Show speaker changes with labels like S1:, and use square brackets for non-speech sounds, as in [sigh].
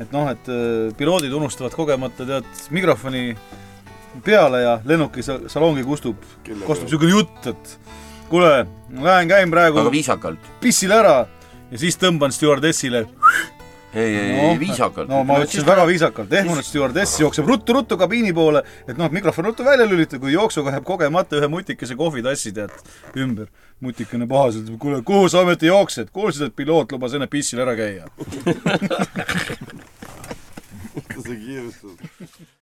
S1: et noh, et äh, piloodid unustavad kogemata tead mikrofoni peale ja lennuki sa- salongi kustub, kostub niisugune jutt, et kuule, ma lähen käin praegu
S2: aga viisakalt.
S1: pissil ära ja siis tõmban stjuardessile
S2: ei, ei,
S1: No,
S2: ei viisakalt.
S1: no ma ütlesin väga viisakalt, ehmunud stjuardess jookseb ruttu-ruttu kabiini poole, et noh, mikrofon ruttu välja lülitada, kui jooksuga jääb kogemata ühe mutikese kohvitassi tead ümber. mutikene pahaselt, kuule, kuhu sa ometi jooksed, kuulsid, et piloot lubas enne pissil ära käia. [laughs]
S3: загирисов.